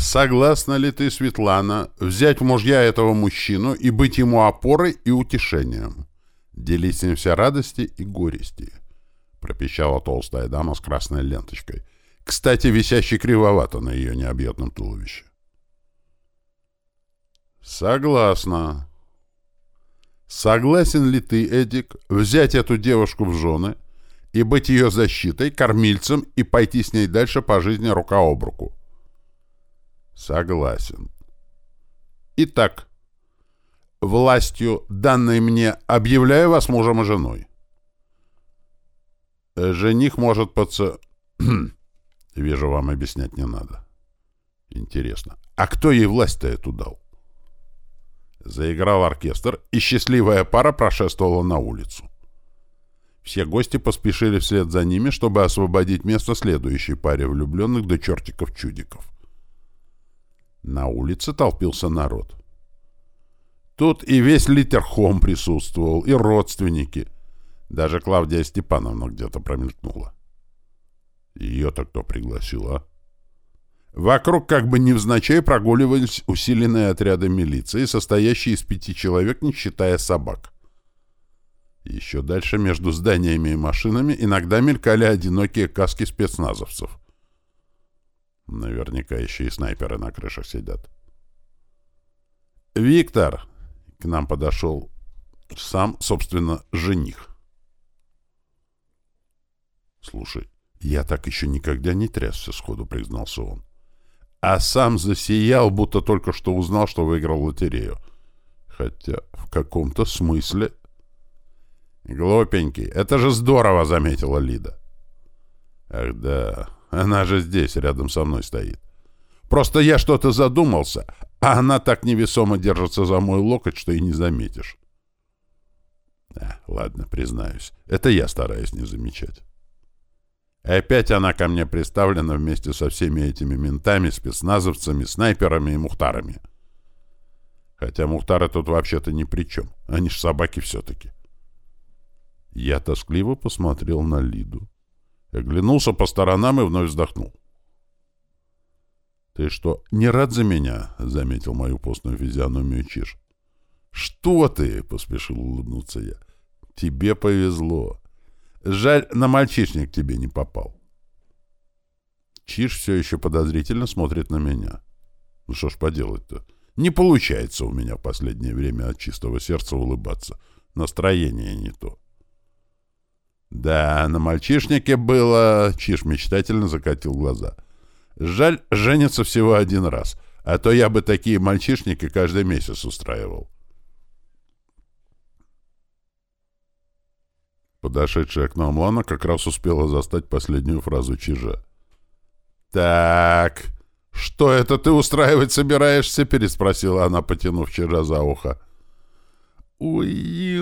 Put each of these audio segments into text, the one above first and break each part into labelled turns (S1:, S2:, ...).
S1: согласна ли ты, Светлана, взять в мужья этого мужчину и быть ему опорой и утешением? Делить с ним все радости и горести?» — пропищала толстая дама с красной ленточкой, кстати, висящей кривовато на ее необъятном туловище. «Согласна», Согласен ли ты, Эдик, взять эту девушку в жены и быть ее защитой, кормильцем и пойти с ней дальше по жизни рука об руку? Согласен. Итак, властью, данной мне, объявляю вас мужем и женой. Жених может поц... Вижу, вам объяснять не надо. Интересно, а кто ей власть-то эту дал? Заиграл оркестр, и счастливая пара прошествовала на улицу. Все гости поспешили вслед за ними, чтобы освободить место следующей паре влюбленных до чертиков-чудиков. На улице толпился народ. Тут и весь Литерхом присутствовал, и родственники. Даже Клавдия Степановна где-то промелькнула. Ее-то кто пригласил, а? Вокруг как бы невзначай прогуливались усиленные отряды милиции, состоящие из пяти человек, не считая собак. Еще дальше между зданиями и машинами иногда мелькали одинокие каски спецназовцев. Наверняка еще и снайперы на крышах сидят. «Виктор!» — к нам подошел сам, собственно, жених. «Слушай, я так еще никогда не трясся сходу», — признался он а сам засиял, будто только что узнал, что выиграл лотерею. Хотя в каком-то смысле... «Глупенький, это же здорово!» — заметила Лида. «Ах да, она же здесь, рядом со мной стоит. Просто я что-то задумался, а она так невесомо держится за мой локоть, что и не заметишь». А, ладно, признаюсь, это я стараюсь не замечать. И опять она ко мне приставлена вместе со всеми этими ментами, спецназовцами, снайперами и мухтарами. Хотя мухтары тут вообще-то ни при чем. Они ж собаки все-таки. Я тоскливо посмотрел на Лиду. Оглянулся по сторонам и вновь вздохнул. «Ты что, не рад за меня?» — заметил мою постную физиономию Чиж. «Что ты?» — поспешил улыбнуться я. «Тебе повезло. Жаль, на мальчишник тебе не попал. Чиж все еще подозрительно смотрит на меня. Ну что ж поделать-то? Не получается у меня в последнее время от чистого сердца улыбаться. Настроение не то. Да, на мальчишнике было... Чиж мечтательно закатил глаза. Жаль, женится всего один раз. А то я бы такие мальчишники каждый месяц устраивал. Подошедшая к нам Лана как раз успела застать последнюю фразу чижа. «Так, что это ты устраивать собираешься?» — переспросила она, потянув чижа за ухо. «Ой,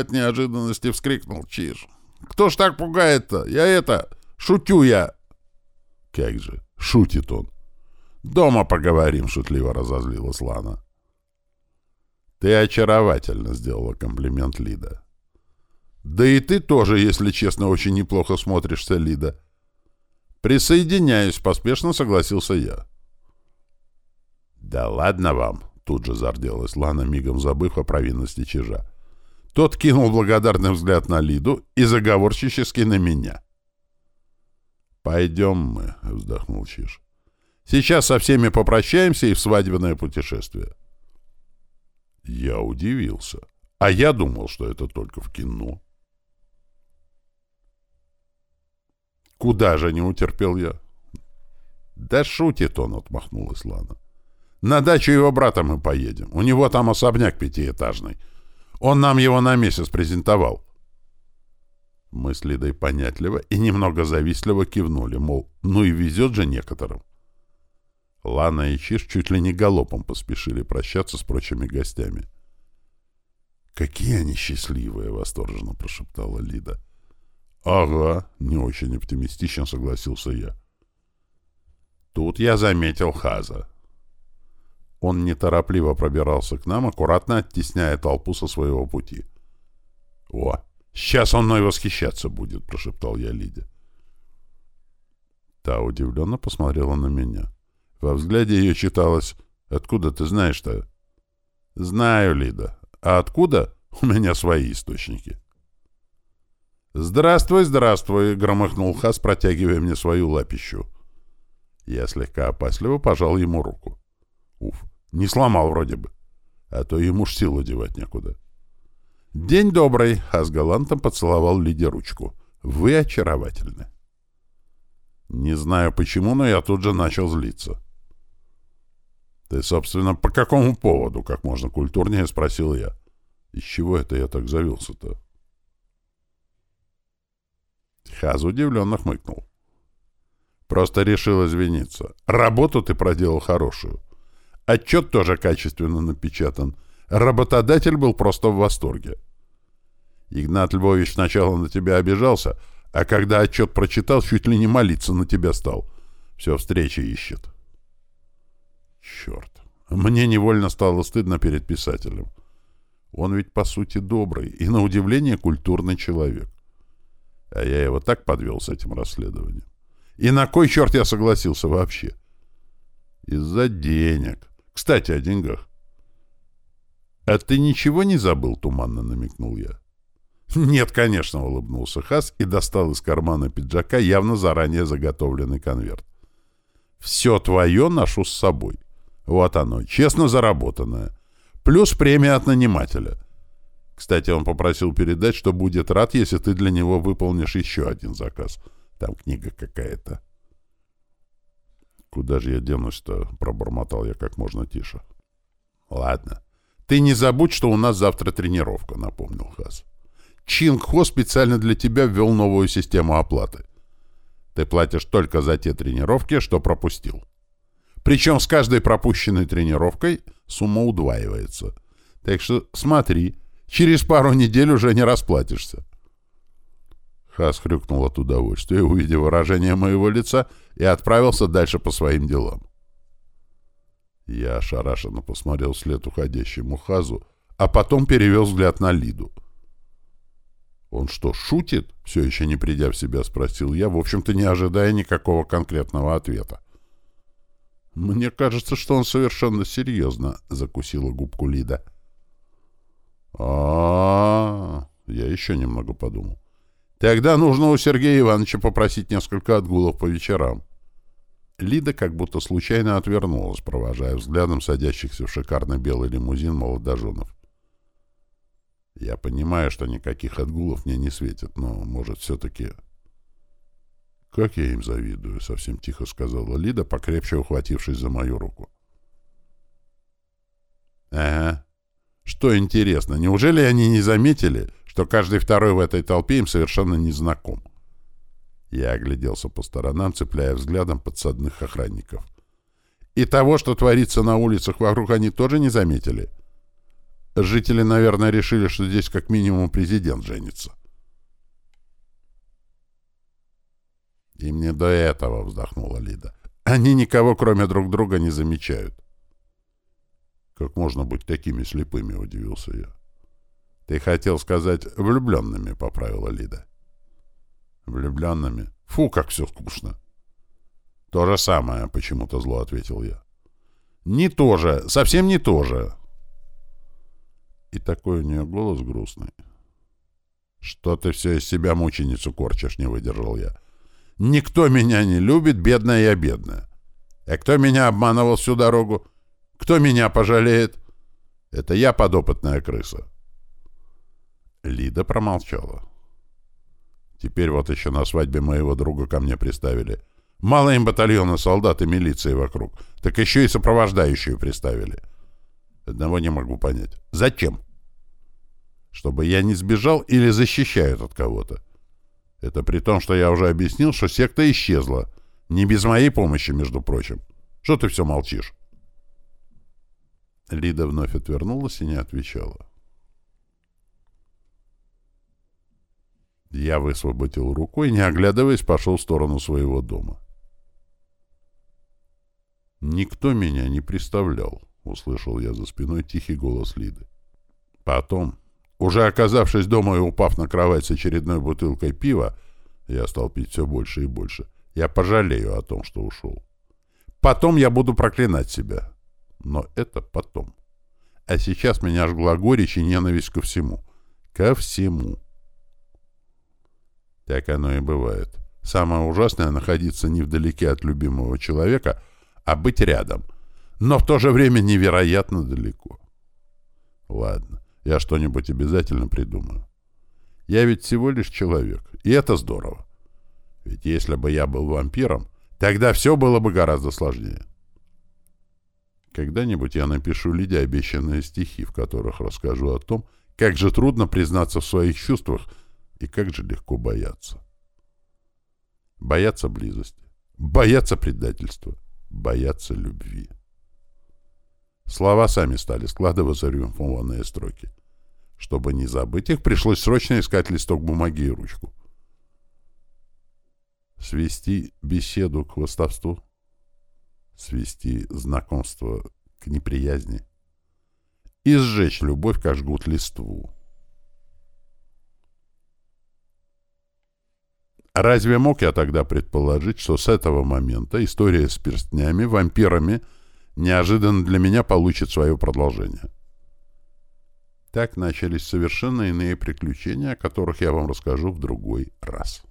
S1: от неожиданности вскрикнул Чиж. «Кто ж так пугает-то? Я это... Шутю я!» «Как же! Шутит он!» «Дома поговорим!» — шутливо разозлилась Лана. «Ты очаровательно!» — сделала комплимент Лида. Да и ты тоже, если честно, очень неплохо смотришься, Лида. Присоединяюсь, поспешно согласился я. Да ладно вам, тут же зарделась Лана, мигом забыв о провинности чижа. Тот кинул благодарный взгляд на Лиду и заговорщически на меня. «Пойдем мы», — вздохнул Чиж. «Сейчас со всеми попрощаемся и в свадебное путешествие». Я удивился. А я думал, что это только в кино. Куда же не утерпел я? Да шутит он, отмахнулась Лана. На дачу его брата мы поедем. У него там особняк пятиэтажный. Он нам его на месяц презентовал. Мы с Лидой понятливо и немного завистливо кивнули, мол, ну и везет же некоторым. Лана и Чиш чуть ли не галопом поспешили прощаться с прочими гостями. «Какие они счастливые!» — восторженно прошептала Лида. «Ага», — не очень оптимистично согласился я. Тут я заметил Хаза. Он неторопливо пробирался к нам, аккуратно оттесняя толпу со своего пути. «О, сейчас он мной восхищаться будет», — прошептал я Лиде. Та удивленно посмотрела на меня. Во взгляде ее читалось «Откуда ты знаешь-то?» «Знаю, Лида. А откуда? У меня свои источники». «Здравствуй, здравствуй!» — громыхнул Хас, протягивая мне свою лапищу. Я слегка опасливо пожал ему руку. Уф, не сломал вроде бы. А то ему ж силу девать некуда. «День добрый!» — галантом поцеловал Лиде ручку. «Вы очаровательны!» Не знаю почему, но я тут же начал злиться. «Ты, собственно, по какому поводу?» — как можно культурнее спросил я. «Из чего это я так завелся-то?» Хаз удивленно хмыкнул. «Просто решил извиниться. Работу ты проделал хорошую. Отчет тоже качественно напечатан. Работодатель был просто в восторге. Игнат Львович сначала на тебя обижался, а когда отчет прочитал, чуть ли не молиться на тебя стал. Все встречи ищет». Черт. Мне невольно стало стыдно перед писателем. Он ведь, по сути, добрый и, на удивление, культурный человек. А я его так подвел с этим расследованием. И на кой черт я согласился вообще? Из-за денег. Кстати, о деньгах. «А ты ничего не забыл?» — туманно намекнул я. «Нет, конечно», — улыбнулся Хас и достал из кармана пиджака явно заранее заготовленный конверт. «Все твое ношу с собой. Вот оно, честно заработанное. Плюс премия от нанимателя. Кстати, он попросил передать, что будет рад, если ты для него выполнишь еще один заказ. Там книга какая-то. «Куда же я денусь-то?» — пробормотал я как можно тише. «Ладно. Ты не забудь, что у нас завтра тренировка», — напомнил Хас. «Чинг Хо специально для тебя ввел новую систему оплаты. Ты платишь только за те тренировки, что пропустил». Причем с каждой пропущенной тренировкой сумма удваивается. Так что смотри, через пару недель уже не расплатишься. Хас хрюкнул от удовольствия, увидев выражение моего лица, и отправился дальше по своим делам. Я ошарашенно посмотрел вслед уходящему Хазу, а потом перевел взгляд на Лиду. «Он что, шутит?» — все еще не придя в себя, спросил я, в общем-то не ожидая никакого конкретного ответа. «Мне кажется, что он совершенно серьезно», — закусила губку Лида. а, Я еще немного подумал. «Тогда нужно у Сергея Ивановича попросить несколько отгулов по вечерам». Лида как будто случайно отвернулась, провожая взглядом садящихся в шикарный белый лимузин молодоженов. «Я понимаю, что никаких отгулов мне не светит, но, может, все-таки «Как я им завидую», — совсем тихо сказала Лида, покрепче ухватившись за мою руку. «Ага. Что интересно, неужели они не заметили, что каждый второй в этой толпе им совершенно не знаком?» Я огляделся по сторонам, цепляя взглядом подсадных охранников. «И того, что творится на улицах вокруг, они тоже не заметили?» Жители, наверное, решили, что здесь как минимум президент женится. «И мне до этого», — вздохнула Лида. «Они никого, кроме друг друга, не замечают». «Как можно быть такими слепыми?» — удивился я. «Ты хотел сказать влюбленными», — поправила Лида. «Влюбленными? Фу, как все скучно!» «То же самое», — почему-то зло ответил я. «Не то же, совсем не то же». И такой у нее голос грустный. «Что ты все из себя мученицу корчишь?» — не выдержал я. Никто меня не любит, бедная я бедная. А кто меня обманывал всю дорогу? Кто меня пожалеет? Это я подопытная крыса. Лида промолчала. Теперь вот еще на свадьбе моего друга ко мне приставили. Мало им батальона солдат и милиции вокруг, так еще и сопровождающие приставили. Одного не могу понять. Зачем? Чтобы я не сбежал или защищают от кого-то? Это при том, что я уже объяснил, что секта исчезла. Не без моей помощи, между прочим. Что ты все молчишь?» Лида вновь отвернулась и не отвечала. Я высвободил рукой, не оглядываясь, пошел в сторону своего дома. «Никто меня не представлял», — услышал я за спиной тихий голос Лиды. Потом, уже оказавшись дома и упав на кровать с очередной бутылкой пива, я стал пить все больше и больше. Я пожалею о том, что ушел. Потом я буду проклинать себя. Но это потом. А сейчас меня жгла горечь и ненависть ко всему. Ко всему. Так оно и бывает. Самое ужасное — находиться не вдалеке от любимого человека, а быть рядом. Но в то же время невероятно далеко. Ладно, я что-нибудь обязательно придумаю. Я ведь всего лишь человек, и это здорово. Ведь если бы я был вампиром, тогда все было бы гораздо сложнее. Когда-нибудь я напишу Лиде обещанные стихи, в которых расскажу о том, как же трудно признаться в своих чувствах и как же легко бояться. Бояться близости, бояться предательства, бояться любви. Слова сами стали складываться в рифмованные строки. Чтобы не забыть их, пришлось срочно искать листок бумаги и ручку. Свести беседу к хвостовству, свести знакомство к неприязни и сжечь любовь, как жгут листву. Разве мог я тогда предположить, что с этого момента история с перстнями, вампирами неожиданно для меня получит свое продолжение? Так начались совершенно иные приключения, о которых я вам расскажу в другой раз.